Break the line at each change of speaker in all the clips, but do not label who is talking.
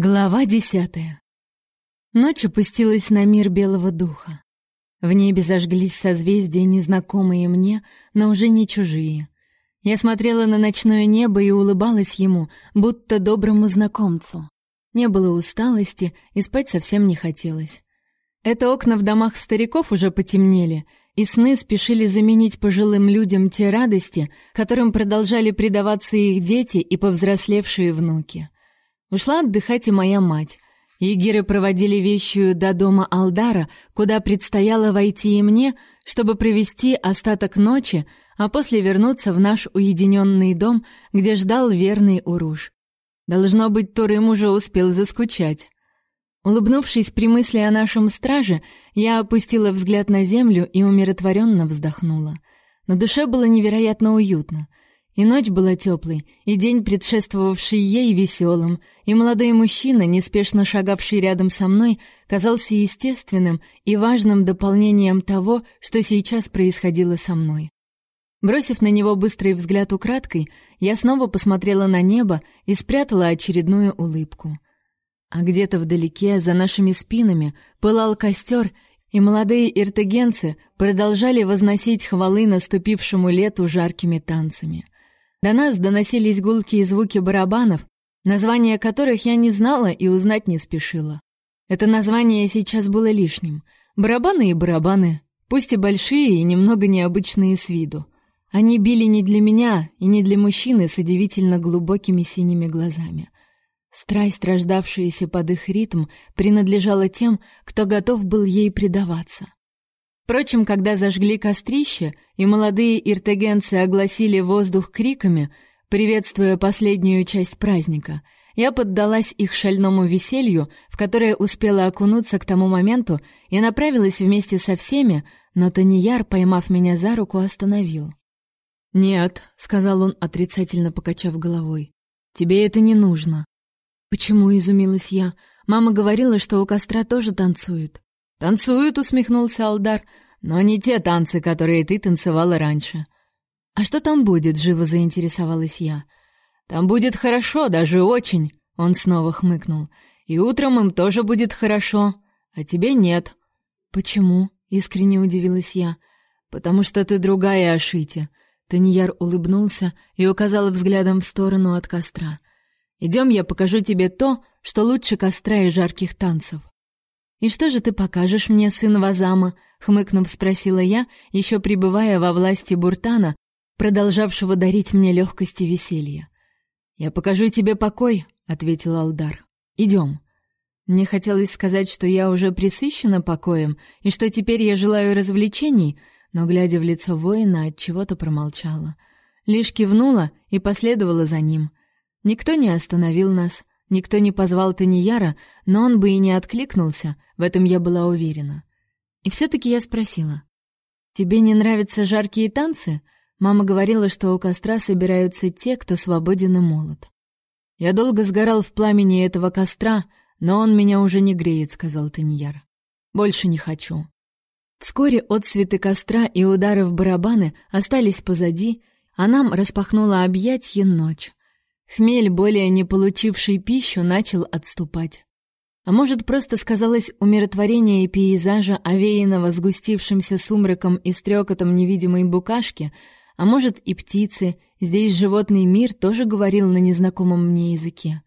Глава десятая. Ночь опустилась на мир белого духа. В небе зажглись созвездия, незнакомые мне, но уже не чужие. Я смотрела на ночное небо и улыбалась ему, будто доброму знакомцу. Не было усталости, и спать совсем не хотелось. Это окна в домах стариков уже потемнели, и сны спешили заменить пожилым людям те радости, которым продолжали предаваться их дети и повзрослевшие внуки. Ушла отдыхать и моя мать. Егеры проводили вещую до дома Алдара, куда предстояло войти и мне, чтобы провести остаток ночи, а после вернуться в наш уединенный дом, где ждал верный Уруж. Должно быть, Турым уже успел заскучать. Улыбнувшись при мысли о нашем страже, я опустила взгляд на землю и умиротворенно вздохнула. На душе было невероятно уютно. И ночь была теплой, и день, предшествовавший ей, веселым, и молодой мужчина, неспешно шагавший рядом со мной, казался естественным и важным дополнением того, что сейчас происходило со мной. Бросив на него быстрый взгляд украдкой, я снова посмотрела на небо и спрятала очередную улыбку. А где-то вдалеке, за нашими спинами, пылал костер, и молодые иртегенцы продолжали возносить хвалы наступившему лету жаркими танцами — до нас доносились гулкие звуки барабанов, названия которых я не знала и узнать не спешила. Это название сейчас было лишним. Барабаны и барабаны, пусть и большие и немного необычные с виду. Они били не для меня и не для мужчины с удивительно глубокими синими глазами. Страсть, рождавшаяся под их ритм, принадлежала тем, кто готов был ей предаваться. Впрочем, когда зажгли кострище, и молодые иртегенцы огласили воздух криками, приветствуя последнюю часть праздника, я поддалась их шальному веселью, в которое успела окунуться к тому моменту, и направилась вместе со всеми, но Таньяр, поймав меня за руку, остановил. «Нет», — сказал он, отрицательно покачав головой, — «тебе это не нужно». «Почему?» — изумилась я. «Мама говорила, что у костра тоже танцуют». «Танцуют», — усмехнулся Алдар, — «но не те танцы, которые ты танцевала раньше». «А что там будет?» — живо заинтересовалась я. «Там будет хорошо, даже очень», — он снова хмыкнул. «И утром им тоже будет хорошо, а тебе нет». «Почему?» — искренне удивилась я. «Потому что ты другая Ашити». Таньяр улыбнулся и указал взглядом в сторону от костра. «Идем, я покажу тебе то, что лучше костра и жарких танцев». «И что же ты покажешь мне, сын Вазама?» — хмыкнув, спросила я, еще пребывая во власти Буртана, продолжавшего дарить мне легкость и веселье. «Я покажу тебе покой», — ответил Алдар. «Идем». Мне хотелось сказать, что я уже присыщена покоем и что теперь я желаю развлечений, но, глядя в лицо воина, от чего-то промолчала. Лишь кивнула и последовала за ним. Никто не остановил нас, Никто не позвал Таньяра, но он бы и не откликнулся, в этом я была уверена. И все-таки я спросила. «Тебе не нравятся жаркие танцы?» Мама говорила, что у костра собираются те, кто свободен и молод. «Я долго сгорал в пламени этого костра, но он меня уже не греет», — сказал Таньяр. «Больше не хочу». Вскоре отцветы костра и удары в барабаны остались позади, а нам распахнула объятье ночь. Хмель, более не получивший пищу, начал отступать. А может, просто сказалось умиротворение пейзажа, овеянного сгустившимся сумраком и стрекотом невидимой букашки, а может и птицы, здесь животный мир тоже говорил на незнакомом мне языке.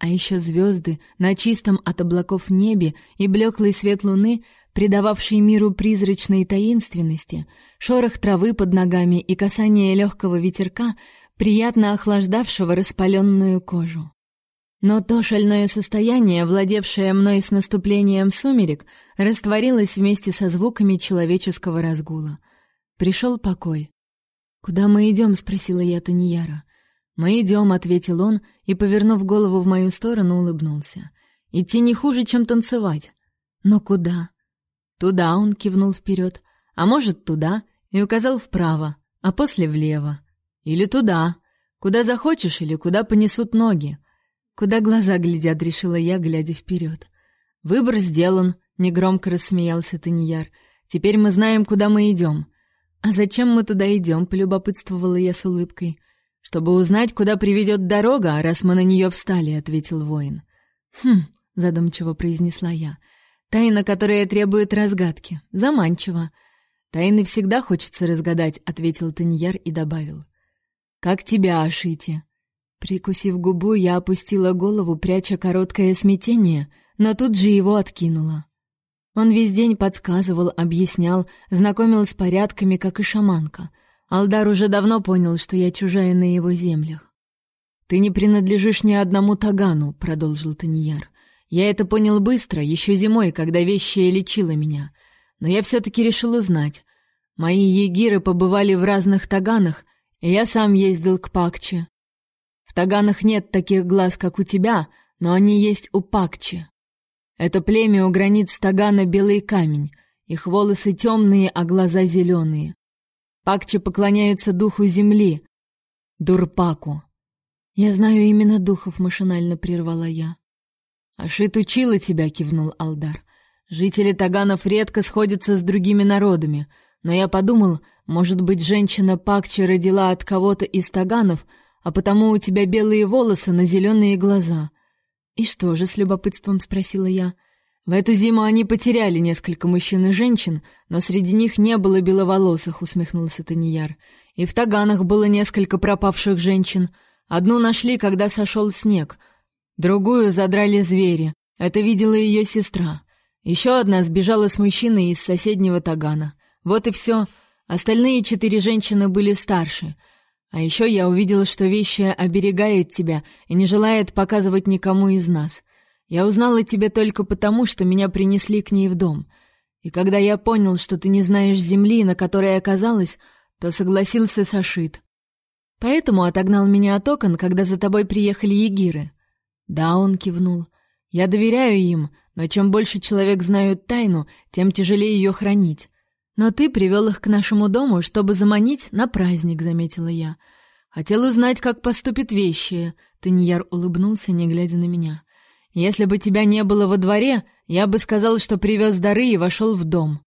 А еще звезды на чистом от облаков небе и блеклый свет луны, придававший миру призрачной таинственности, шорох травы под ногами и касание легкого ветерка приятно охлаждавшего распаленную кожу. Но то шальное состояние, владевшее мной с наступлением сумерек, растворилось вместе со звуками человеческого разгула. Пришел покой. «Куда мы идем?» — спросила я Таньяра. «Мы идем», — ответил он и, повернув голову в мою сторону, улыбнулся. «Идти не хуже, чем танцевать». «Но куда?» «Туда», — он кивнул вперед. «А может, туда?» и указал вправо, а после влево. Или туда, куда захочешь или куда понесут ноги. Куда глаза глядят, решила я, глядя вперед. Выбор сделан, негромко рассмеялся Таньяр. Теперь мы знаем, куда мы идем. А зачем мы туда идем? полюбопытствовала я с улыбкой. Чтобы узнать, куда приведет дорога, раз мы на нее встали, ответил воин. Хм, задумчиво произнесла я. Тайна, которая требует разгадки. Заманчиво. Тайны всегда хочется разгадать, ответил Таньяр и добавил. Как тебя, Ашити? Прикусив губу, я опустила голову, пряча короткое смятение, но тут же его откинула. Он весь день подсказывал, объяснял, знакомил с порядками, как и шаманка. Алдар уже давно понял, что я чужая на его землях. «Ты не принадлежишь ни одному тагану», — продолжил Таньяр. «Я это понял быстро, еще зимой, когда вещая лечила меня. Но я все-таки решил узнать. Мои егиры побывали в разных таганах, я сам ездил к Пакче. В таганах нет таких глаз, как у тебя, но они есть у Пакче. Это племя у границ Тагана белый камень. Их волосы темные, а глаза зеленые. Пакчи поклоняются духу земли, Дурпаку. Я знаю именно духов, машинально прервала я. Ашит учила тебя, кивнул Алдар. Жители Таганов редко сходятся с другими народами, но я подумал, может быть, женщина Пакчи родила от кого-то из Таганов, а потому у тебя белые волосы, но зеленые глаза. «И что же?» — с любопытством спросила я. «В эту зиму они потеряли несколько мужчин и женщин, но среди них не было беловолосых», — усмехнулся Таньяр. «И в Таганах было несколько пропавших женщин. Одну нашли, когда сошел снег, другую задрали звери. Это видела ее сестра. Еще одна сбежала с мужчиной из соседнего Тагана. Вот и все. Остальные четыре женщины были старше — а еще я увидела, что вещая оберегает тебя и не желает показывать никому из нас. Я узнала тебя только потому, что меня принесли к ней в дом. И когда я понял, что ты не знаешь земли, на которой оказалась, то согласился с Ашит. Поэтому отогнал меня от окон, когда за тобой приехали егиры. Да, он кивнул. Я доверяю им, но чем больше человек знают тайну, тем тяжелее ее хранить. Но ты привел их к нашему дому, чтобы заманить на праздник, заметила я. Хотел узнать, как поступит вещи. Таньяр улыбнулся, не глядя на меня. Если бы тебя не было во дворе, я бы сказал, что привез дары и вошел в дом.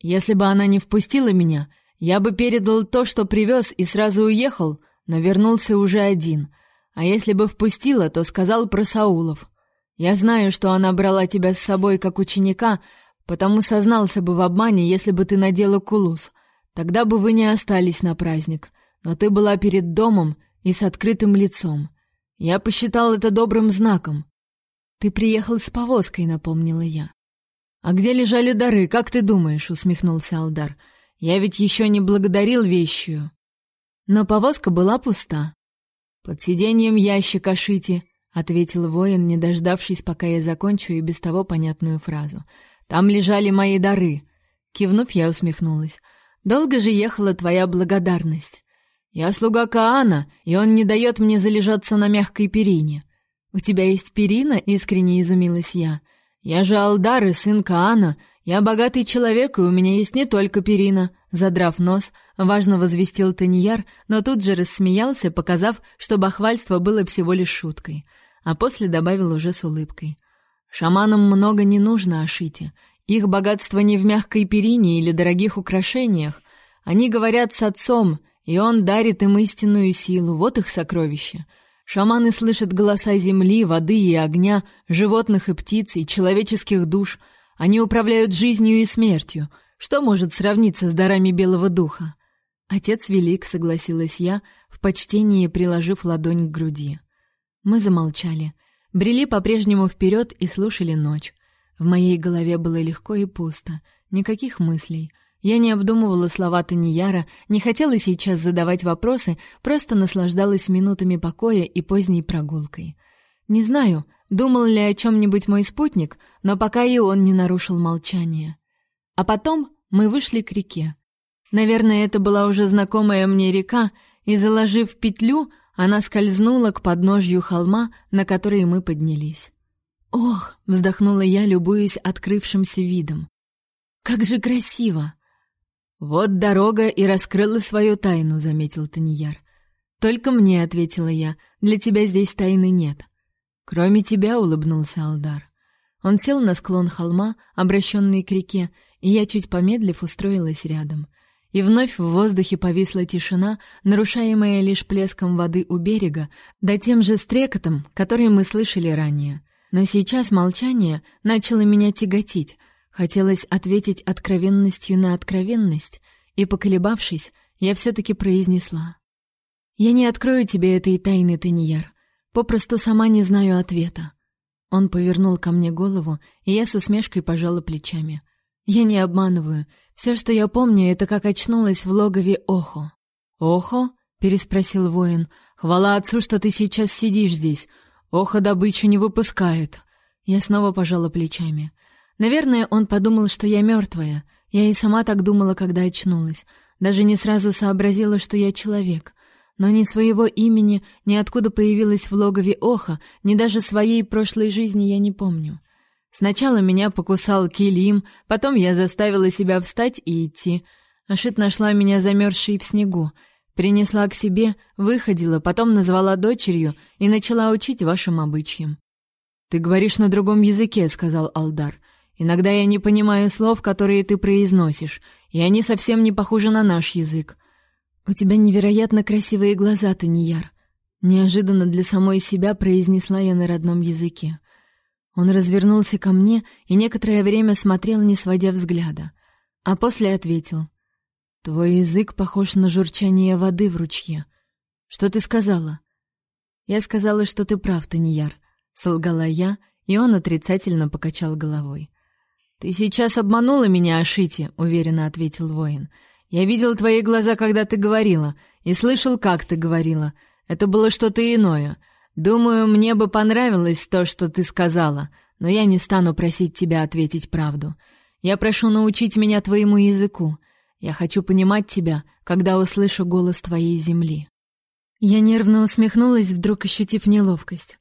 Если бы она не впустила меня, я бы передал то, что привез, и сразу уехал, но вернулся уже один. А если бы впустила, то сказал про Саулов. Я знаю, что она брала тебя с собой как ученика, Потому сознался бы в обмане, если бы ты надела кулус. Тогда бы вы не остались на праздник. Но ты была перед домом и с открытым лицом. Я посчитал это добрым знаком. Ты приехал с повозкой, напомнила я. А где лежали дары, как ты думаешь, усмехнулся Алдар. Я ведь еще не благодарил вещую. Но повозка была пуста. Под сиденьем ящика шити, ответил воин, не дождавшись, пока я закончу и без того понятную фразу. Там лежали мои дары. Кивнув, я усмехнулась. Долго же ехала твоя благодарность. Я слуга Каана, и он не дает мне залежаться на мягкой перине. У тебя есть перина? искренне изумилась я. Я же Алдар и сын Каана. Я богатый человек, и у меня есть не только перина. Задрав нос, важно возвестил Таньяр, но тут же рассмеялся, показав, что бахвальство было всего лишь шуткой, а после добавил уже с улыбкой: Шаманам много не нужно о шите. Их богатство не в мягкой перине или дорогих украшениях. Они говорят с отцом, и он дарит им истинную силу. Вот их сокровище. Шаманы слышат голоса земли, воды и огня, животных и птиц, и человеческих душ. Они управляют жизнью и смертью. Что может сравниться с дарами белого духа? Отец велик, согласилась я, в почтении приложив ладонь к груди. Мы замолчали. Брели по-прежнему вперед и слушали ночь. В моей голове было легко и пусто, никаких мыслей. Я не обдумывала слова Таньяра, не хотела сейчас задавать вопросы, просто наслаждалась минутами покоя и поздней прогулкой. Не знаю, думал ли о чем-нибудь мой спутник, но пока и он не нарушил молчание. А потом мы вышли к реке. Наверное, это была уже знакомая мне река, и, заложив петлю, она скользнула к подножью холма, на который мы поднялись. «Ох!» — вздохнула я, любуясь открывшимся видом. «Как же красиво!» «Вот дорога и раскрыла свою тайну», — заметил Таньяр. «Только мне», — ответила я, — «для тебя здесь тайны нет». «Кроме тебя», — улыбнулся Алдар. Он сел на склон холма, обращенный к реке, и я, чуть помедлив, устроилась рядом. И вновь в воздухе повисла тишина, нарушаемая лишь плеском воды у берега, да тем же стрекотом, который мы слышали ранее. Но сейчас молчание начало меня тяготить. Хотелось ответить откровенностью на откровенность, и, поколебавшись, я все-таки произнесла. «Я не открою тебе этой тайны, Таньяр. Попросту сама не знаю ответа». Он повернул ко мне голову, и я с усмешкой пожала плечами. «Я не обманываю. Все, что я помню, это как очнулась в логове Охо». «Охо?» — переспросил воин. «Хвала отцу, что ты сейчас сидишь здесь. Охо добычу не выпускает». Я снова пожала плечами. Наверное, он подумал, что я мертвая. Я и сама так думала, когда очнулась. Даже не сразу сообразила, что я человек. Но ни своего имени, ни откуда появилась в логове Оха, ни даже своей прошлой жизни я не помню. Сначала меня покусал Килим, потом я заставила себя встать и идти. Ашит нашла меня замерзшей в снегу. Принесла к себе, выходила, потом назвала дочерью и начала учить вашим обычаям. «Ты говоришь на другом языке», — сказал Алдар. «Иногда я не понимаю слов, которые ты произносишь, и они совсем не похожи на наш язык. У тебя невероятно красивые глаза, Таньяр», — неожиданно для самой себя произнесла я на родном языке. Он развернулся ко мне и некоторое время смотрел, не сводя взгляда, а после ответил — Твой язык похож на журчание воды в ручье. Что ты сказала? Я сказала, что ты прав, Таньяр, солгала я, и он отрицательно покачал головой. Ты сейчас обманула меня, Ашити, уверенно ответил воин. Я видел твои глаза, когда ты говорила, и слышал, как ты говорила. Это было что-то иное. Думаю, мне бы понравилось то, что ты сказала, но я не стану просить тебя ответить правду. Я прошу научить меня твоему языку. Я хочу понимать тебя, когда услышу голос твоей земли. Я нервно усмехнулась, вдруг ощутив неловкость.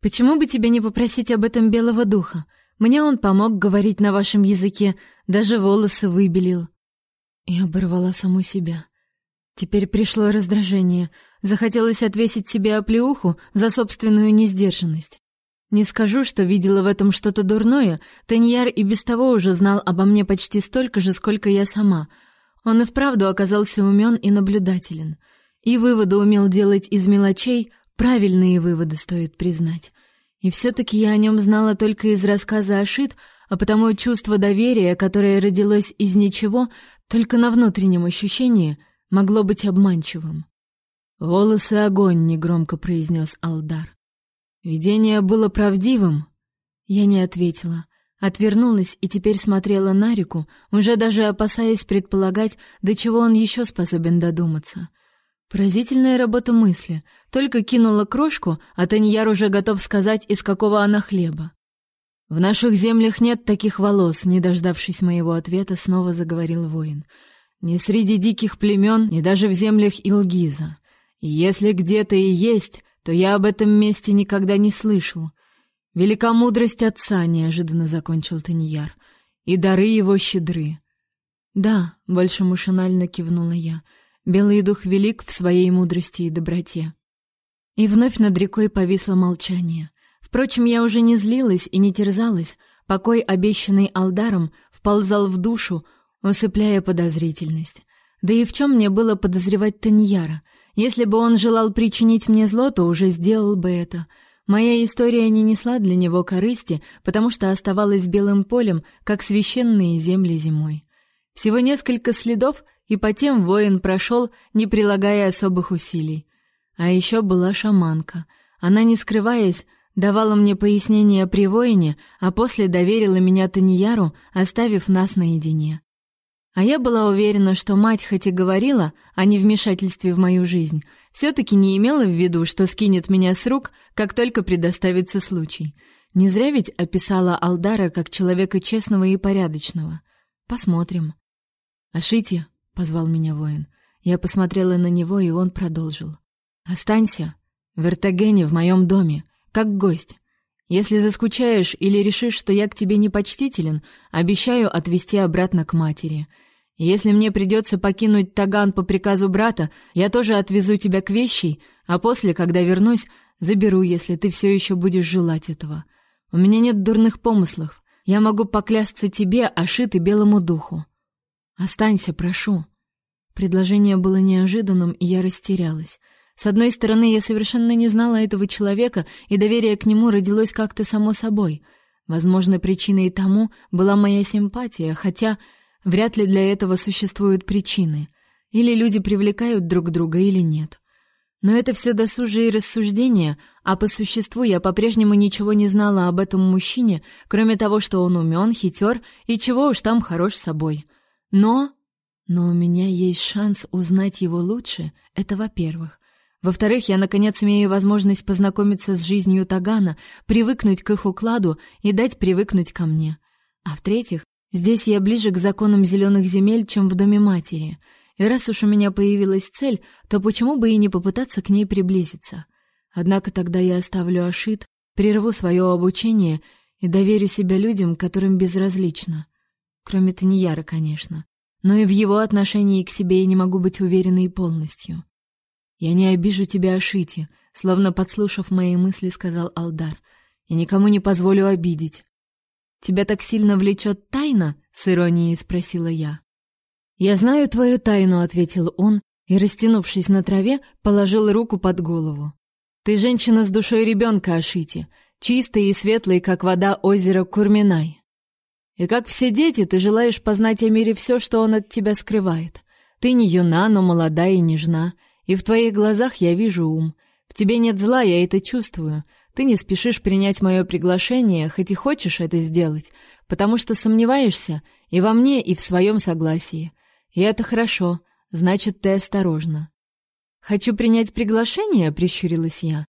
Почему бы тебе не попросить об этом белого духа? Мне он помог говорить на вашем языке, даже волосы выбелил. Я оборвала саму себя. Теперь пришло раздражение. Захотелось отвесить себе оплеуху за собственную несдержанность. Не скажу, что видела в этом что-то дурное, Таньяр и без того уже знал обо мне почти столько же, сколько я сама. Он и вправду оказался умен и наблюдателен. И выводы умел делать из мелочей, правильные выводы, стоит признать. И все-таки я о нем знала только из рассказа Ашит, а потому чувство доверия, которое родилось из ничего, только на внутреннем ощущении, могло быть обманчивым. «Волосы огонь», — негромко произнес Алдар. Видение было правдивым? Я не ответила, отвернулась и теперь смотрела на реку, уже даже опасаясь предполагать, до чего он еще способен додуматься. Поразительная работа мысли. Только кинула крошку, а Таньяр уже готов сказать, из какого она хлеба. В наших землях нет таких волос, не дождавшись моего ответа, снова заговорил воин. Ни среди диких племен, ни даже в землях Илгиза. Если где-то и есть, то я об этом месте никогда не слышал. Велика мудрость отца, неожиданно закончил Таньяр, и дары его щедры. Да, больше машинально кивнула я. Белый дух велик в своей мудрости и доброте. И вновь над рекой повисло молчание. Впрочем, я уже не злилась и не терзалась. Покой, обещанный Алдаром, вползал в душу, усыпляя подозрительность. Да и в чем мне было подозревать Таньяра? Если бы он желал причинить мне зло, то уже сделал бы это. Моя история не несла для него корысти, потому что оставалась белым полем, как священные земли зимой. Всего несколько следов, и по тем воин прошел, не прилагая особых усилий. А еще была шаманка. Она, не скрываясь, давала мне пояснения при воине, а после доверила меня Таньяру, оставив нас наедине. А я была уверена, что мать хоть и говорила о невмешательстве в мою жизнь, все-таки не имела в виду, что скинет меня с рук, как только предоставится случай. Не зря ведь описала Алдара как человека честного и порядочного. Посмотрим. «Ашите», — позвал меня воин. Я посмотрела на него, и он продолжил. «Останься в Эртагене, в моем доме, как гость. Если заскучаешь или решишь, что я к тебе непочтителен, обещаю отвезти обратно к матери. Если мне придется покинуть Таган по приказу брата, я тоже отвезу тебя к вещей, а после, когда вернусь, заберу, если ты все еще будешь желать этого. У меня нет дурных помыслов. Я могу поклясться тебе, Ашит и Белому Духу. Останься, прошу. Предложение было неожиданным, и я растерялась. С одной стороны, я совершенно не знала этого человека, и доверие к нему родилось как-то само собой. Возможно, причиной тому была моя симпатия, хотя вряд ли для этого существуют причины. Или люди привлекают друг друга, или нет. Но это все досужие рассуждения, а по существу я по-прежнему ничего не знала об этом мужчине, кроме того, что он умен, хитер и чего уж там хорош собой. Но... Но у меня есть шанс узнать его лучше, это во-первых. Во-вторых, я, наконец, имею возможность познакомиться с жизнью Тагана, привыкнуть к их укладу и дать привыкнуть ко мне. А в-третьих, здесь я ближе к законам зеленых земель, чем в доме матери — и раз уж у меня появилась цель, то почему бы и не попытаться к ней приблизиться? Однако тогда я оставлю Ашит, прерву свое обучение и доверю себя людям, которым безразлично. Кроме Таньяра, конечно. Но и в его отношении к себе я не могу быть уверенной полностью. «Я не обижу тебя, Ашити», — словно подслушав мои мысли, сказал Алдар. «Я никому не позволю обидеть». «Тебя так сильно влечет тайна?» — с иронией спросила я. «Я знаю твою тайну», — ответил он и, растянувшись на траве, положил руку под голову. «Ты женщина с душой ребенка, Ашити, чистой и светлой, как вода озера Курминай. И как все дети, ты желаешь познать о мире все, что он от тебя скрывает. Ты не юна, но молода и нежна, и в твоих глазах я вижу ум. В тебе нет зла, я это чувствую. Ты не спешишь принять мое приглашение, хоть и хочешь это сделать, потому что сомневаешься и во мне, и в своем согласии. И это хорошо, значит, ты осторожна. Хочу принять приглашение, прищурилась я.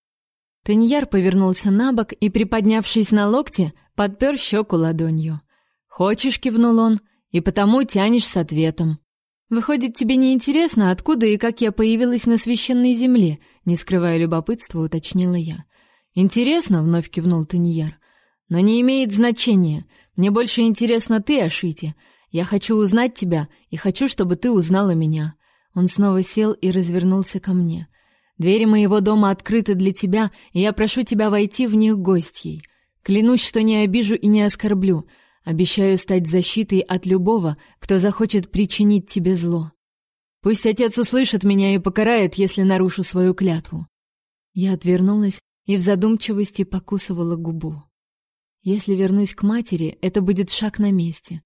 Таньяр повернулся на бок и, приподнявшись на локте, подпер щеку ладонью. «Хочешь?» — кивнул он, — «и потому тянешь с ответом». «Выходит, тебе не интересно, откуда и как я появилась на священной земле?» — не скрывая любопытства, уточнила я. «Интересно», — вновь кивнул Таньяр, — «но не имеет значения. Мне больше интересно ты, Ашити. Я хочу узнать тебя и хочу, чтобы ты узнала меня. Он снова сел и развернулся ко мне. Двери моего дома открыты для тебя, и я прошу тебя войти в них гостьей. Клянусь, что не обижу и не оскорблю. Обещаю стать защитой от любого, кто захочет причинить тебе зло. Пусть отец услышит меня и покарает, если нарушу свою клятву. Я отвернулась и в задумчивости покусывала губу. Если вернусь к матери, это будет шаг на месте.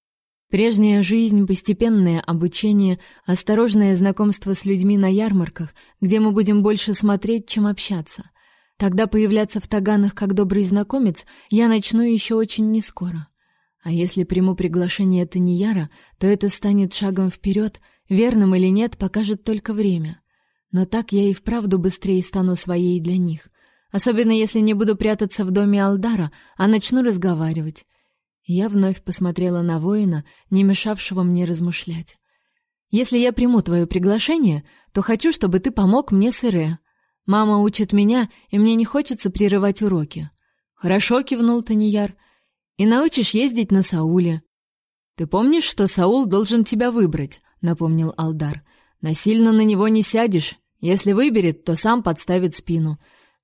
Прежняя жизнь, постепенное обучение, осторожное знакомство с людьми на ярмарках, где мы будем больше смотреть, чем общаться. Тогда появляться в таганах как добрый знакомец я начну еще очень нескоро. А если приму приглашение Таньяра, то это станет шагом вперед, верным или нет, покажет только время. Но так я и вправду быстрее стану своей для них. Особенно если не буду прятаться в доме Алдара, а начну разговаривать. Я вновь посмотрела на воина, не мешавшего мне размышлять. Если я приму твое приглашение, то хочу, чтобы ты помог мне с Ире. Мама учит меня, и мне не хочется прерывать уроки. Хорошо, кивнул Таньяр. И научишь ездить на Сауле. Ты помнишь, что Саул должен тебя выбрать, напомнил Алдар. Насильно на него не сядешь. Если выберет, то сам подставит спину.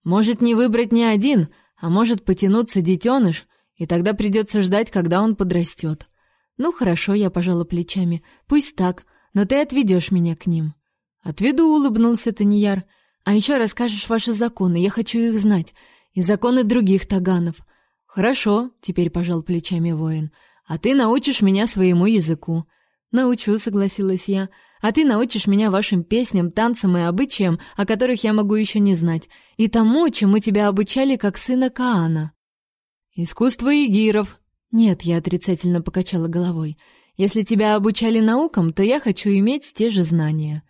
Может не выбрать ни один, а может потянуться детеныш, и тогда придется ждать, когда он подрастет. Ну хорошо, я пожала плечами. Пусть так, но ты отведешь меня к ним. Отведу, улыбнулся Таньяр. А еще расскажешь ваши законы, я хочу их знать, и законы других таганов. Хорошо, теперь пожал плечами воин. А ты научишь меня своему языку. Научу, согласилась я. А ты научишь меня вашим песням, танцам и обычаям, о которых я могу еще не знать, и тому, чему тебя обучали как сына Каана. Искусство игиров. Нет, я отрицательно покачала головой. Если тебя обучали наукам, то я хочу иметь те же знания.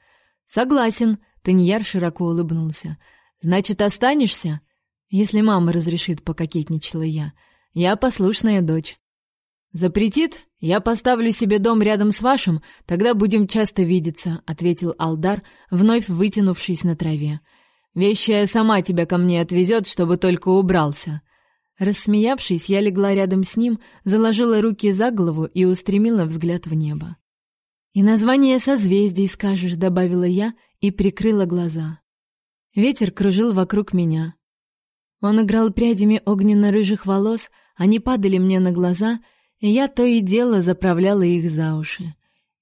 Согласен, Таньяр широко улыбнулся. Значит, останешься? Если мама разрешит, пококетничала я. Я послушная дочь. Запретит? Я поставлю себе дом рядом с вашим, тогда будем часто видеться, ответил Алдар, вновь вытянувшись на траве. Вещая сама тебя ко мне отвезет, чтобы только убрался. Рассмеявшись, я легла рядом с ним, заложила руки за голову и устремила взгляд в небо. «И название созвездий скажешь», — добавила я и прикрыла глаза. Ветер кружил вокруг меня. Он играл прядями огненно-рыжих волос, они падали мне на глаза, я то и дело заправляла их за уши.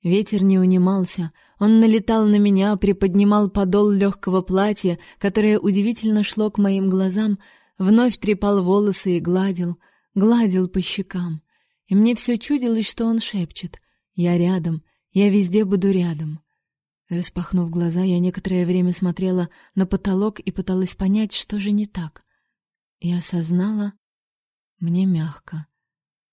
Ветер не унимался, Он налетал на меня, приподнимал подол легкого платья, которое удивительно шло к моим глазам, вновь трепал волосы и гладил, гладил по щекам. И мне все чудилось, что он шепчет. «Я рядом, я везде буду рядом». Распахнув глаза, я некоторое время смотрела на потолок и пыталась понять, что же не так. Я осознала, мне мягко.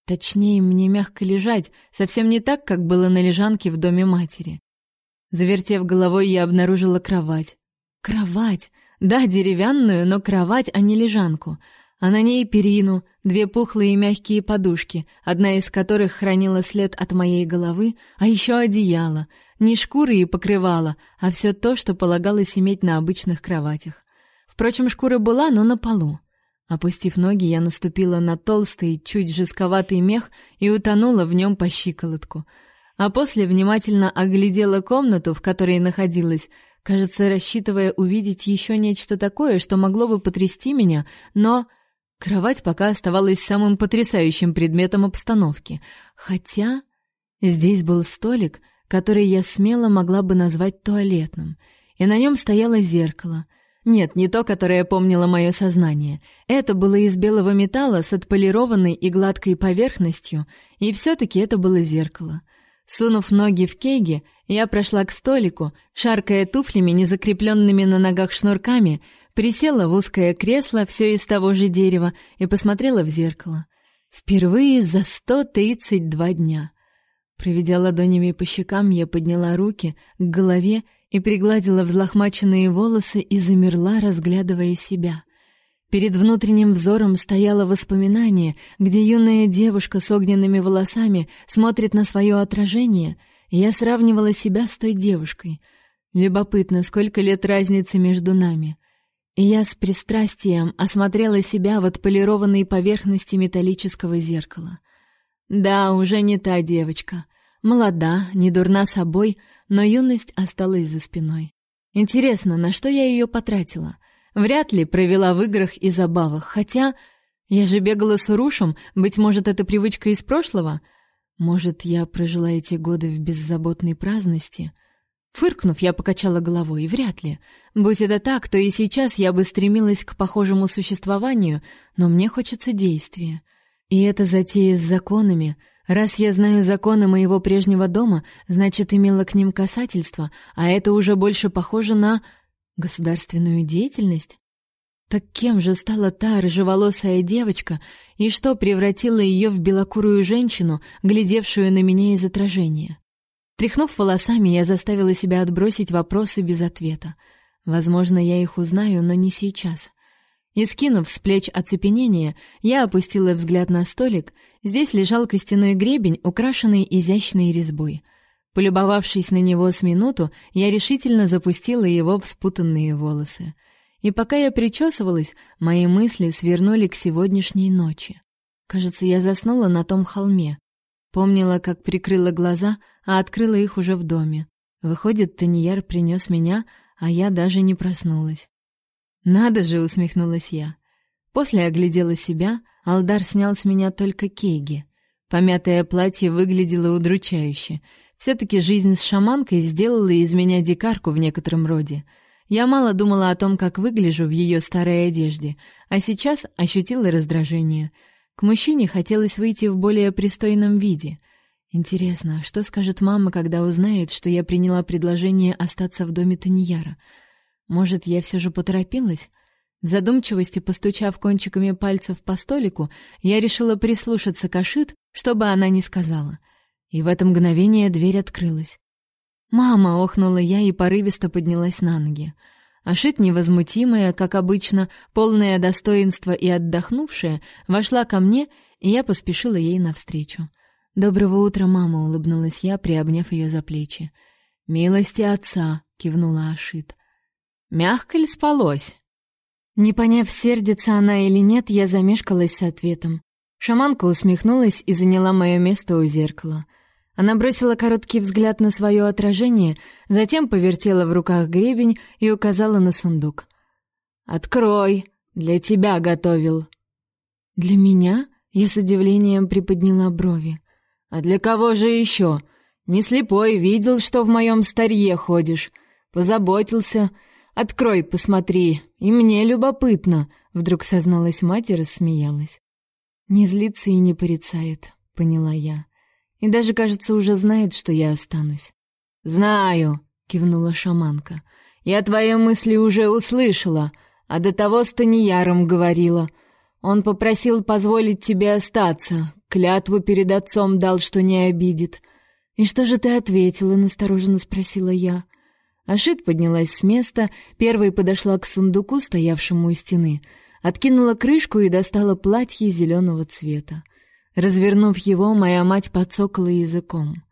Точнее, мне мягко лежать, совсем не так, как было на лежанке в доме матери. Завертев головой, я обнаружила кровать. Кровать! Да, деревянную, но кровать, а не лежанку. А на ней перину, две пухлые мягкие подушки, одна из которых хранила след от моей головы, а еще одеяло. Не шкуры и покрывало, а все то, что полагалось иметь на обычных кроватях. Впрочем, шкура была, но на полу. Опустив ноги, я наступила на толстый, чуть жестковатый мех и утонула в нем по щиколотку. А после внимательно оглядела комнату, в которой находилась, кажется, рассчитывая увидеть еще нечто такое, что могло бы потрясти меня, но кровать пока оставалась самым потрясающим предметом обстановки. Хотя здесь был столик, который я смело могла бы назвать туалетным, и на нем стояло зеркало — нет, не то, которое помнило мое сознание. Это было из белого металла с отполированной и гладкой поверхностью, и все-таки это было зеркало. Сунув ноги в кейги, я прошла к столику, шаркая туфлями, не закрепленными на ногах шнурками, присела в узкое кресло, все из того же дерева, и посмотрела в зеркало. Впервые за 132 дня. Проведя ладонями по щекам, я подняла руки к голове и пригладила взлохмаченные волосы и замерла, разглядывая себя. Перед внутренним взором стояло воспоминание, где юная девушка с огненными волосами смотрит на свое отражение, и я сравнивала себя с той девушкой. Любопытно, сколько лет разницы между нами. И я с пристрастием осмотрела себя в отполированной поверхности металлического зеркала. Да, уже не та девочка. Молода, не дурна собой, но юность осталась за спиной. Интересно, на что я ее потратила? Вряд ли провела в играх и забавах, хотя я же бегала с Урушем, быть может, это привычка из прошлого? Может, я прожила эти годы в беззаботной праздности? Фыркнув, я покачала головой, вряд ли. Будь это так, то и сейчас я бы стремилась к похожему существованию, но мне хочется действия. И эта затея с законами — Раз я знаю законы моего прежнего дома, значит, имела к ним касательство, а это уже больше похоже на государственную деятельность. Так кем же стала та рыжеволосая девочка, и что превратило ее в белокурую женщину, глядевшую на меня из отражения? Тряхнув волосами, я заставила себя отбросить вопросы без ответа. Возможно, я их узнаю, но не сейчас. И скинув с плеч оцепенение, я опустила взгляд на столик. Здесь лежал костяной гребень, украшенный изящной резьбой. Полюбовавшись на него с минуту, я решительно запустила его в спутанные волосы. И пока я причесывалась, мои мысли свернули к сегодняшней ночи. Кажется, я заснула на том холме. Помнила, как прикрыла глаза, а открыла их уже в доме. Выходит, Таньяр принес меня, а я даже не проснулась. Надо же, усмехнулась я. После оглядела себя, Алдар снял с меня только кейги. Помятое платье выглядело удручающе. все таки жизнь с шаманкой сделала из меня дикарку в некотором роде. Я мало думала о том, как выгляжу в ее старой одежде, а сейчас ощутила раздражение. К мужчине хотелось выйти в более пристойном виде. Интересно, что скажет мама, когда узнает, что я приняла предложение остаться в доме Таньяра? Может, я все же поторопилась? В задумчивости, постучав кончиками пальцев по столику, я решила прислушаться к Ашит, чтобы она не сказала. И в это мгновение дверь открылась. «Мама!» — охнула я и порывисто поднялась на ноги. Ашит, невозмутимая, как обычно, полная достоинства и отдохнувшая, вошла ко мне, и я поспешила ей навстречу. «Доброго утра, мама!» — улыбнулась я, приобняв ее за плечи. «Милости отца!» — кивнула Ашит. Мягко ли спалось? Не поняв, сердится она или нет, я замешкалась с ответом. Шаманка усмехнулась и заняла мое место у зеркала. Она бросила короткий взгляд на свое отражение, затем повертела в руках гребень и указала на сундук. «Открой! Для тебя готовил!» «Для меня?» — я с удивлением приподняла брови. «А для кого же еще?» Не слепой, видел, что в моем старье ходишь. Позаботился. Открой, посмотри. И мне любопытно, вдруг созналась мать и рассмеялась. Не злится и не порицает, поняла я. И даже, кажется, уже знает, что я останусь. Знаю, кивнула шаманка. Я твои мысли уже услышала, а до того с Таньяром говорила. Он попросил позволить тебе остаться, клятву перед отцом дал, что не обидит. И что же ты ответила, настороженно спросила я. Ашит поднялась с места, первой подошла к сундуку, стоявшему у стены, откинула крышку и достала платье зеленого цвета. Развернув его, моя мать подсокала языком.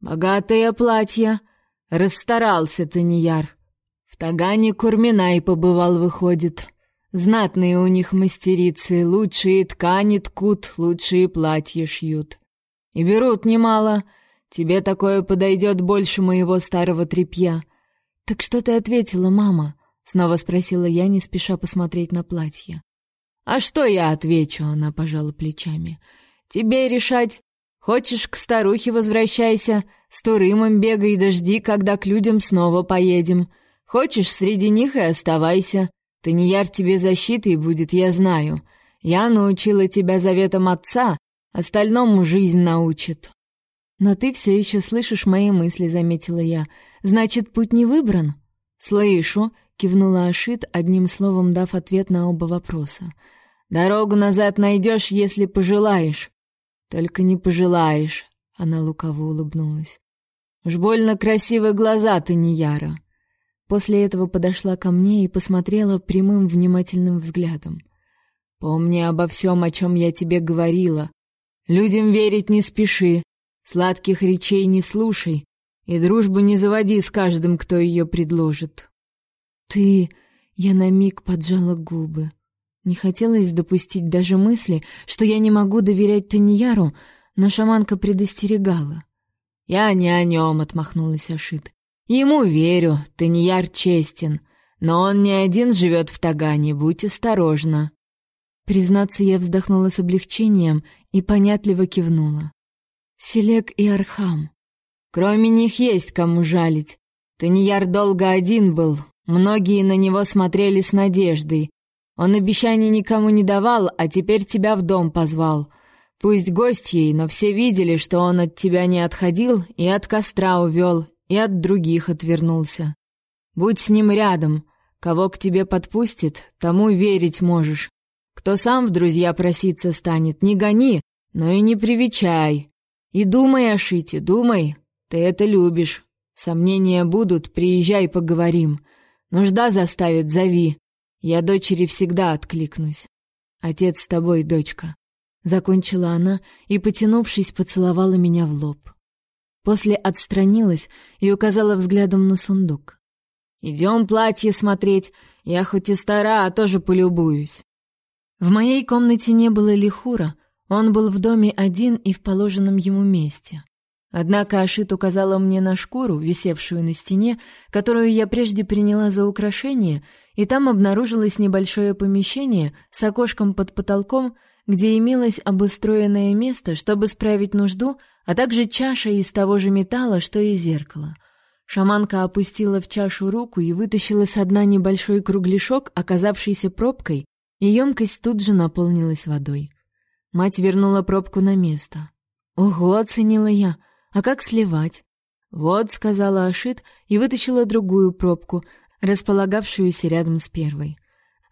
«Богатое платье! Расстарался ты, Нияр! В Тагане Курминай побывал, выходит. Знатные у них мастерицы, лучшие ткани ткут, лучшие платья шьют. И берут немало. Тебе такое подойдет больше моего старого тряпья. Так что ты ответила, мама? Снова спросила я, не спеша посмотреть на платье. А что я отвечу? Она пожала плечами. Тебе решать. Хочешь, к старухе возвращайся, с Турымом бегай и дожди, когда к людям снова поедем. Хочешь, среди них и оставайся. Таньяр тебе защитой будет, я знаю. Я научила тебя заветам отца, остальному жизнь научит. Но ты все еще слышишь мои мысли, заметила я. Значит, путь не выбран? Слышу, кивнула Ашит, одним словом дав ответ на оба вопроса. Дорогу назад найдешь, если пожелаешь. Только не пожелаешь, она лукаво улыбнулась. Уж больно красивые глаза ты, Нияра. После этого подошла ко мне и посмотрела прямым внимательным взглядом. Помни обо всем, о чем я тебе говорила. Людям верить не спеши, сладких речей не слушай и дружбу не заводи с каждым, кто ее предложит. Ты, я на миг поджала губы. Не хотелось допустить даже мысли, что я не могу доверять Таньяру, но шаманка предостерегала. Я не о нем, отмахнулась Ашит. Ему верю, ты не яр честен, но он не один живет в Тагане, будь осторожна. Признаться, я вздохнула с облегчением и понятливо кивнула. Селек и Архам. Кроме них есть кому жалить. Таньяр долго один был, многие на него смотрели с надеждой. Он обещаний никому не давал, а теперь тебя в дом позвал. Пусть гостьей, но все видели, что он от тебя не отходил и от костра увел, и от других отвернулся. Будь с ним рядом. Кого к тебе подпустит, тому верить можешь. Кто сам в друзья проситься станет, не гони, но и не привечай. И думай о Шите, думай. Ты это любишь. Сомнения будут, приезжай, поговорим. Нужда заставит, зови. Я дочери всегда откликнусь. Отец с тобой, дочка. Закончила она и, потянувшись, поцеловала меня в лоб. После отстранилась и указала взглядом на сундук. «Идем платье смотреть. Я хоть и стара, а тоже полюбуюсь». В моей комнате не было лихура. Он был в доме один и в положенном ему месте. Однако Ашит указала мне на шкуру, висевшую на стене, которую я прежде приняла за украшение, и там обнаружилось небольшое помещение с окошком под потолком, где имелось обустроенное место, чтобы справить нужду, а также чаша из того же металла, что и зеркало. Шаманка опустила в чашу руку и вытащила с дна небольшой кругляшок, оказавшийся пробкой, и емкость тут же наполнилась водой. Мать вернула пробку на место. «Ого!» — оценила я. «А как сливать?» «Вот», — сказала Ашит и вытащила другую пробку, располагавшуюся рядом с первой.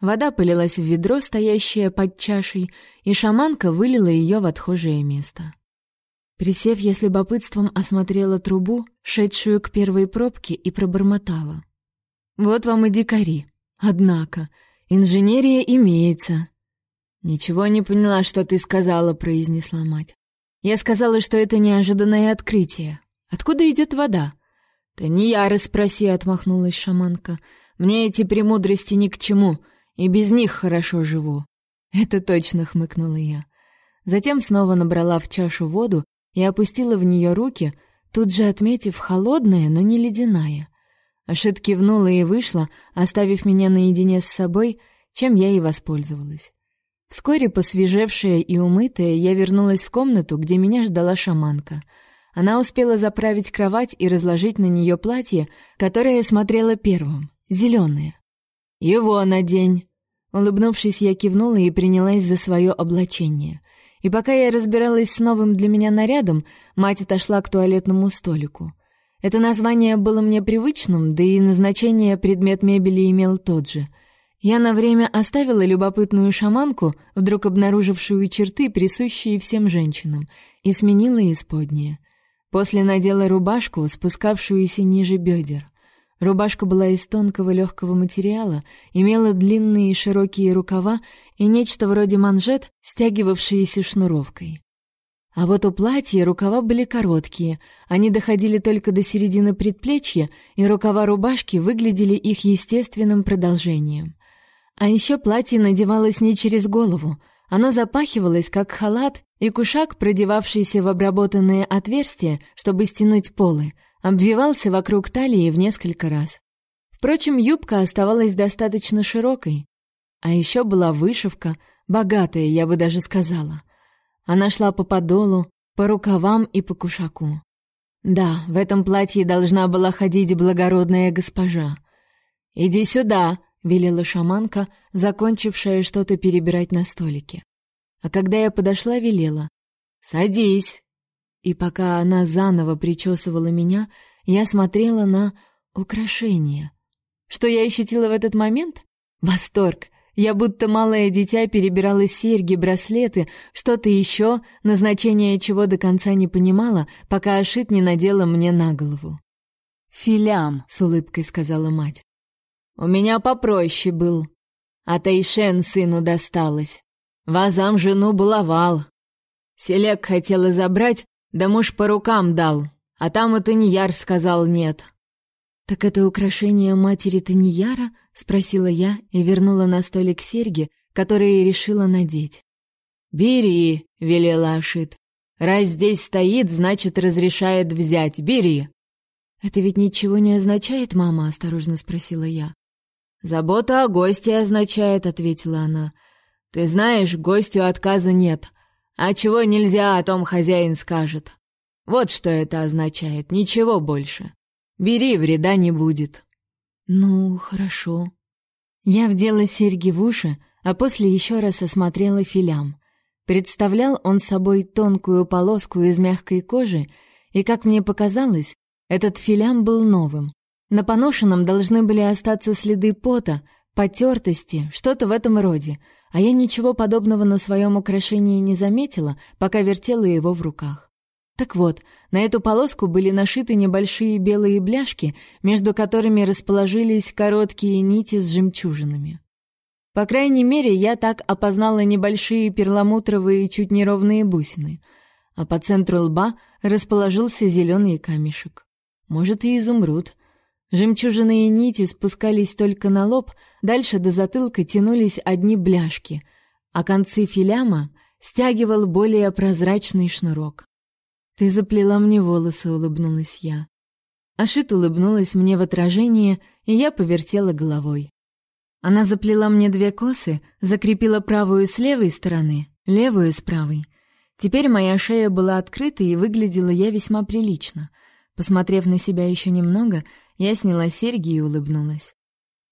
Вода полилась в ведро, стоящее под чашей, и шаманка вылила ее в отхожее место. Присев, я с любопытством осмотрела трубу, шедшую к первой пробке, и пробормотала. «Вот вам и дикари. Однако, инженерия имеется». «Ничего не поняла, что ты сказала», — произнесла мать. «Я сказала, что это неожиданное открытие. Откуда идет вода?» «Да не я расспроси», — отмахнулась шаманка. «Мне эти премудрости ни к чему. И без них хорошо живу. Это точно хмыкнула я. Затем снова набрала в чашу воду и опустила в нее руки, тут же отметив холодная, но не ледяная. Ашит кивнула и вышла, оставив меня наедине с собой, чем я и воспользовалась. Вскоре посвежевшая и умытая, я вернулась в комнату, где меня ждала шаманка. Она успела заправить кровать и разложить на нее платье, которое смотрело первым, зеленое. «Его надень!» Улыбнувшись, я кивнула и принялась за свое облачение. И пока я разбиралась с новым для меня нарядом, мать отошла к туалетному столику. Это название было мне привычным, да и назначение предмет мебели имел тот же. Я на время оставила любопытную шаманку, вдруг обнаружившую черты, присущие всем женщинам, и сменила исподнее. После надела рубашку, спускавшуюся ниже бедер. Рубашка была из тонкого легкого материала, имела длинные широкие рукава и нечто вроде манжет, стягивавшиеся шнуровкой. А вот у платья рукава были короткие, они доходили только до середины предплечья, и рукава рубашки выглядели их естественным продолжением. А еще платье надевалось не через голову, оно запахивалось как халат, и кушак, продевавшийся в обработанные отверстия, чтобы стянуть полы, обвивался вокруг талии в несколько раз. Впрочем, юбка оставалась достаточно широкой. А еще была вышивка, богатая, я бы даже сказала. Она шла по подолу, по рукавам и по кушаку. Да, в этом платье должна была ходить благородная госпожа. «Иди сюда», — велела шаманка, закончившая что-то перебирать на столике. А когда я подошла, велела. «Садись». И пока она заново причесывала меня, я смотрела на украшения. Что я ощутила в этот момент? Восторг. Я будто малое дитя перебирала серьги, браслеты, что-то еще, назначение чего до конца не понимала, пока Ашит не надела мне на голову. «Филям», — с улыбкой сказала мать. «У меня попроще был. А Тайшен сыну досталось. Вазам жену баловал. Селек хотела забрать, да муж по рукам дал, а там и Таньяр сказал нет». «Так это украшение матери Таньяра?» спросила я и вернула на столик серьги, которые решила надеть.
«Бери», — велела Ашит. «Раз здесь стоит, значит, разрешает взять. Бери».
«Это ведь ничего не означает, мама?» — осторожно спросила я.
«Забота о госте означает», — ответила она. «Ты знаешь, гостю отказа нет. А чего нельзя, о том хозяин скажет. Вот что это означает, ничего больше. Бери, вреда не будет».
«Ну, хорошо». Я вдела серьги в уши, а после еще раз осмотрела филям. Представлял он собой тонкую полоску из мягкой кожи, и, как мне показалось, этот филям был новым. На поношенном должны были остаться следы пота, потертости, что-то в этом роде, а я ничего подобного на своем украшении не заметила, пока вертела его в руках. Так вот, на эту полоску были нашиты небольшие белые бляшки, между которыми расположились короткие нити с жемчужинами. По крайней мере, я так опознала небольшие перламутровые чуть неровные бусины, а по центру лба расположился зеленый камешек. Может, и изумруд. Жемчужные нити спускались только на лоб, дальше до затылка тянулись одни бляшки, а концы филяма стягивал более прозрачный шнурок. «Ты заплела мне волосы», — улыбнулась я. Ашит улыбнулась мне в отражение, и я повертела головой. Она заплела мне две косы, закрепила правую с левой стороны, левую с правой. Теперь моя шея была открыта, и выглядела я весьма прилично. Посмотрев на себя еще немного, я сняла серьги и улыбнулась.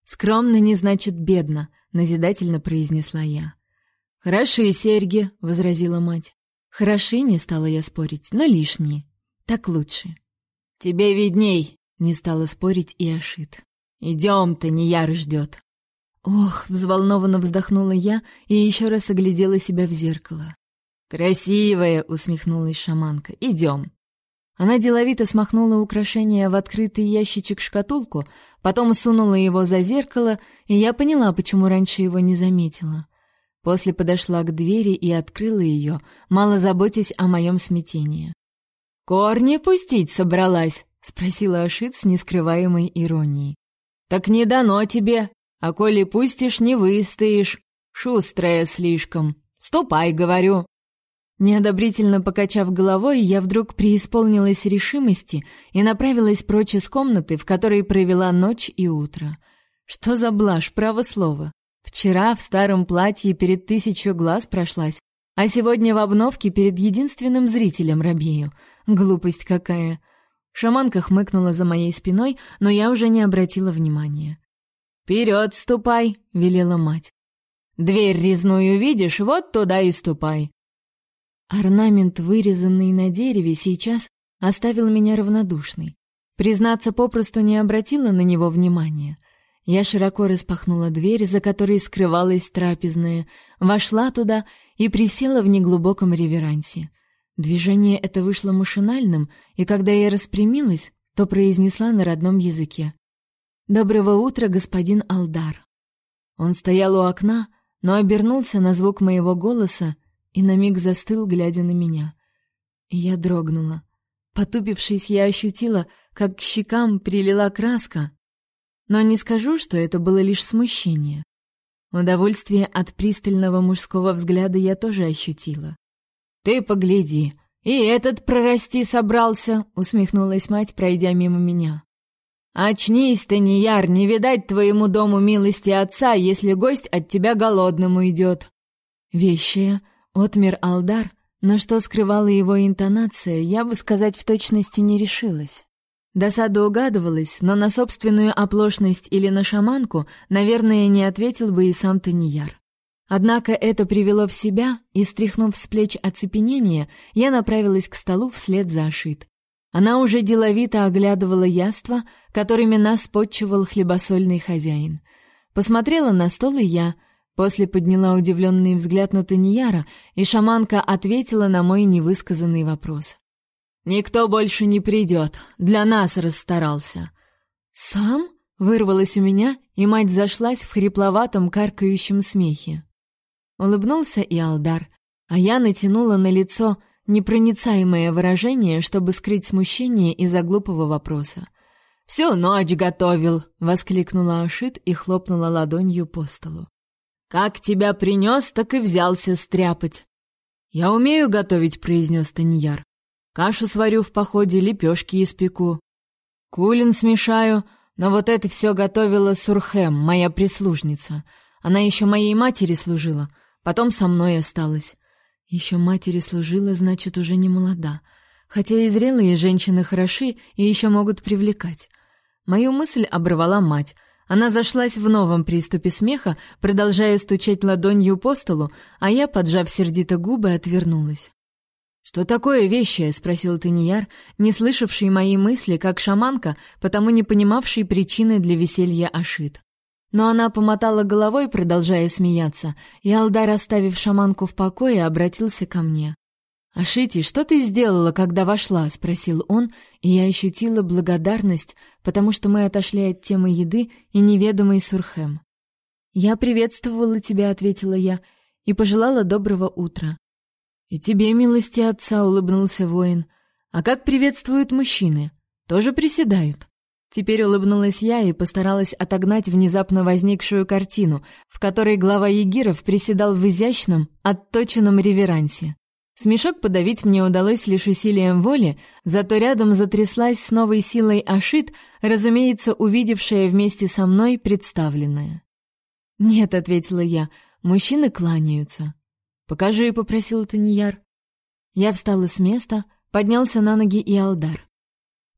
«Скромно не значит бедно», — назидательно произнесла я. «Хорошие серьги», — возразила мать. Хороши, не стала я спорить, но лишние. Так лучше.
Тебе видней,
не стала спорить и Ашит.
Идем, Таньяр ждет.
Ох, взволнованно вздохнула я и еще раз оглядела себя в зеркало.
Красивая, усмехнулась шаманка. Идем.
Она деловито смахнула украшение в открытый ящичек-шкатулку, потом сунула его за зеркало, и я поняла, почему раньше его не заметила. После подошла к двери и открыла ее, мало заботясь о моем смятении.
«Корни пустить собралась?» — спросила Ашит с нескрываемой иронией. «Так не дано тебе, а коли пустишь, не выстоишь. Шустрая слишком. Ступай, говорю».
Неодобрительно покачав головой, я вдруг преисполнилась решимости и направилась прочь из комнаты, в которой провела ночь и утро. Что за блажь, право слово. Вчера в старом платье перед тысячу глаз прошлась, А сегодня в обновке перед единственным зрителем робею. Глупость какая. Шаманка хмыкнула за моей спиной, но я уже не обратила внимания. «Вперед ступай!» — велела мать. «Дверь резную видишь, вот туда и ступай!» Орнамент, вырезанный на дереве, сейчас оставил меня равнодушной. Признаться, попросту не обратила на него внимания. Я широко распахнула дверь, за которой скрывалась трапезная, вошла туда и присела в неглубоком реверансе. Движение это вышло машинальным, и когда я распрямилась, то произнесла на родном языке. «Доброго утра, господин Алдар». Он стоял у окна, но обернулся на звук моего голоса и на миг застыл, глядя на меня. Я дрогнула. Потупившись, я ощутила, как к щекам прилила краска, но не скажу, что это было лишь смущение. Удовольствие от пристального мужского взгляда я тоже ощутила. «Ты погляди, и этот прорасти собрался», — усмехнулась мать, пройдя мимо меня. «Очнись ты, Нияр, не видать твоему дому милости отца, если гость от тебя голодным уйдет». Вещая, отмер Алдар, но что скрывала его интонация, я бы сказать в точности не решилась. Досада угадывалась, но на собственную оплошность или на шаманку, наверное, не ответил бы и сам Таньяр. Однако это привело в себя, и, стряхнув с плеч оцепенение, я направилась к столу вслед за Ашит. Она уже деловито оглядывала яства, которыми нас подчивал хлебосольный хозяин. Посмотрела на стол и я, после подняла удивленный взгляд на Таньяра, и шаманка ответила на мой невысказанный вопрос. Никто больше не придет. Для нас расстарался. Сам? Вырвалось у меня, и мать зашлась в хрипловатом каркающем смехе. Улыбнулся и Алдар, а я натянула на лицо непроницаемое выражение, чтобы скрыть смущение из-за глупого вопроса. «Всю ночь готовил!» — воскликнула Ашит и хлопнула ладонью по столу. «Как тебя принес, так и взялся стряпать!» «Я умею готовить», — произнес Таньяр. Кашу сварю в походе, лепешки испеку. Кулин смешаю, но вот это все готовила Сурхем, моя прислужница. Она еще моей матери служила, потом со мной осталась. Еще матери служила, значит, уже не молода. Хотя и зрелые женщины хороши и еще могут привлекать. Мою мысль оборвала мать. Она зашлась в новом приступе смеха, продолжая стучать ладонью по столу, а я, поджав сердито губы, отвернулась. «Что такое вещи?» — спросил Таньяр, не слышавший мои мысли, как шаманка, потому не понимавший причины для веселья Ашит. Но она помотала головой, продолжая смеяться, и Алдар, оставив шаманку в покое, обратился ко мне. «Ашити, что ты сделала, когда вошла?» — спросил он, и я ощутила благодарность, потому что мы отошли от темы еды и неведомый Сурхем. «Я приветствовала тебя», — ответила я, — «и пожелала доброго утра. «И тебе, милости отца», — улыбнулся воин. «А как приветствуют мужчины? Тоже приседают?» Теперь улыбнулась я и постаралась отогнать внезапно возникшую картину, в которой глава егиров приседал в изящном, отточенном реверансе. Смешок подавить мне удалось лишь усилием воли, зато рядом затряслась с новой силой Ашит, разумеется, увидевшая вместе со мной представленное. «Нет», — ответила я, — «мужчины кланяются». «Покажи», — попросил Таньяр. Я встала с места, поднялся на ноги и Алдар.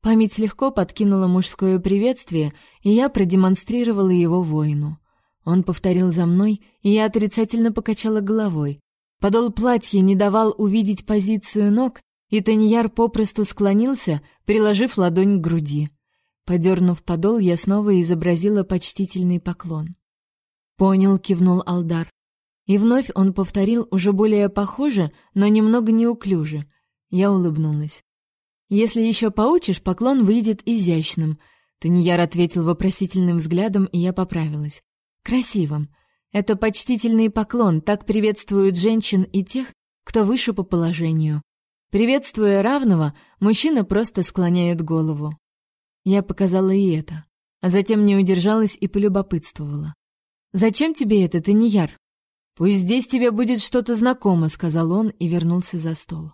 Память легко подкинула мужское приветствие, и я продемонстрировала его воину. Он повторил за мной, и я отрицательно покачала головой. Подол платья не давал увидеть позицию ног, и Таньяр попросту склонился, приложив ладонь к груди. Подернув подол, я снова изобразила почтительный поклон. «Понял», — кивнул Алдар. И вновь он повторил уже более похоже, но немного неуклюже. Я улыбнулась. Если еще поучишь, поклон выйдет изящным. Таньяр ответил вопросительным взглядом, и я поправилась. Красивым. Это почтительный поклон, так приветствуют женщин и тех, кто выше по положению. Приветствуя равного, мужчина просто склоняет голову. Я показала и это, а затем не удержалась и полюбопытствовала. «Зачем тебе это, Таньяр?» «Пусть здесь тебе будет что-то знакомо», — сказал он и вернулся за стол.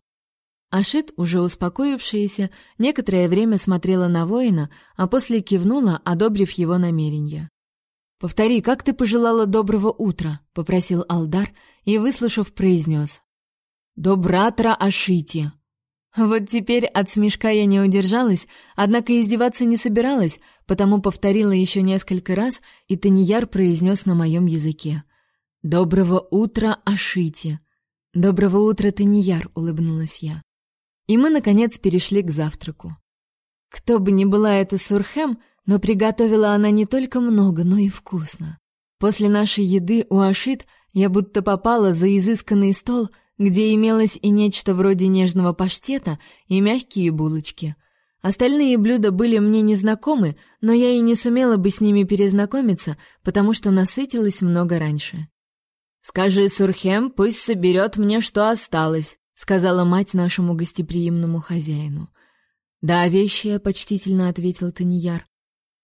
Ашит, уже успокоившаяся, некоторое время смотрела на воина, а после кивнула, одобрив его намерение. «Повтори, как ты пожелала доброго утра?» — попросил Алдар и, выслушав, произнес.
Добратра Ашити.
Вот теперь от смешка я не удержалась, однако издеваться не собиралась, потому повторила еще несколько раз, и Таньяр произнес на моем языке. «Доброго утра, Ашити!» «Доброго утра, Таньяр!» — улыбнулась я. И мы, наконец, перешли к завтраку. Кто бы ни была эта Сурхем, но приготовила она не только много, но и вкусно. После нашей еды у Ашит я будто попала за изысканный стол — где имелось и нечто вроде нежного паштета и мягкие булочки. Остальные блюда были мне незнакомы, но я и не сумела бы с ними перезнакомиться, потому что насытилась много раньше. «Скажи Сурхем, пусть соберет мне, что осталось», — сказала мать нашему гостеприимному хозяину. «Да, вещи», — почтительно ответил Таньяр.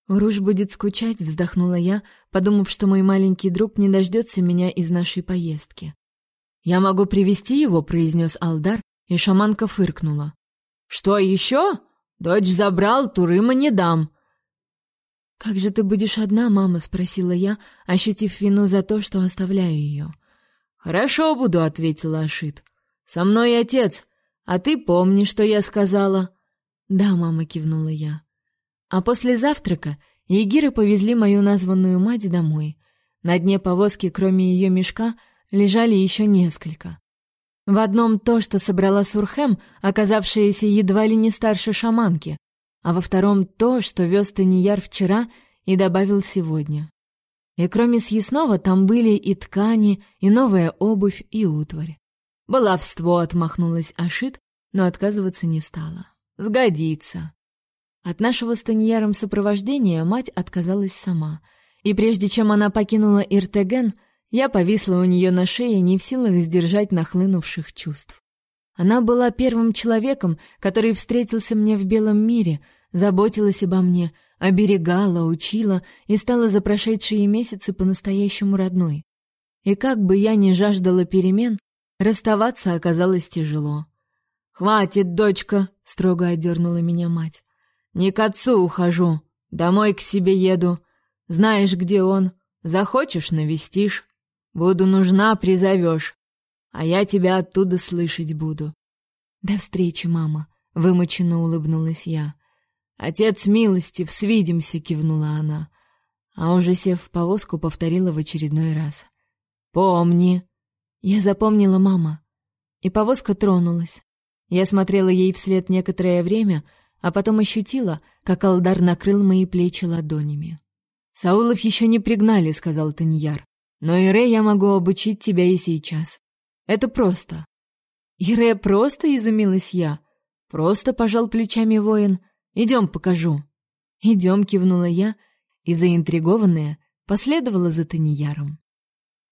«Руж будет скучать», — вздохнула я, подумав, что мой маленький друг не дождется меня из нашей поездки. «Я могу привести его», — произнес Алдар, и шаманка фыркнула. «Что еще? Дочь забрал, Турыма не дам». «Как же ты будешь одна, мама?» — спросила я, ощутив вину за то, что оставляю ее.
«Хорошо буду», — ответила Ашит. «Со мной отец, а ты помни, что я сказала».
«Да, мама», — кивнула я. А после завтрака егиры повезли мою названную мать домой. На дне повозки, кроме ее мешка, — лежали еще несколько. В одном то, что собрала Сурхем, оказавшееся едва ли не старше шаманки, а во втором то, что вез Таньяр вчера и добавил сегодня. И кроме съестного там были и ткани, и новая обувь, и утварь. Баловство отмахнулась Ашит, но отказываться не стала. Сгодится. От нашего с Таньяром сопровождения мать отказалась сама, и прежде чем она покинула Иртеген, я повисла у нее на шее, не в силах сдержать нахлынувших чувств. Она была первым человеком, который встретился мне в белом мире, заботилась обо мне, оберегала, учила и стала за прошедшие месяцы по-настоящему родной. И как бы я ни жаждала перемен, расставаться оказалось тяжело. «Хватит, дочка!» — строго отдернула меня мать. «Не к отцу ухожу, домой к себе еду. Знаешь, где он, захочешь — навестишь». Буду нужна, призовешь, а я тебя оттуда слышать буду. До встречи, мама, вымученно улыбнулась я.
Отец милостив, свидимся, кивнула она. А уже сев в повозку, повторила в очередной раз. Помни.
Я запомнила, мама. И повозка тронулась. Я смотрела ей вслед некоторое время, а потом ощутила, как Алдар накрыл мои плечи ладонями.
Саулов еще не пригнали, сказал Таньяр. Но Ире я могу обучить тебя и сейчас. Это просто.
Ире просто изумилась я.
Просто пожал плечами воин. Идем, покажу.
Идем, кивнула я и заинтригованная последовала за Таньяром.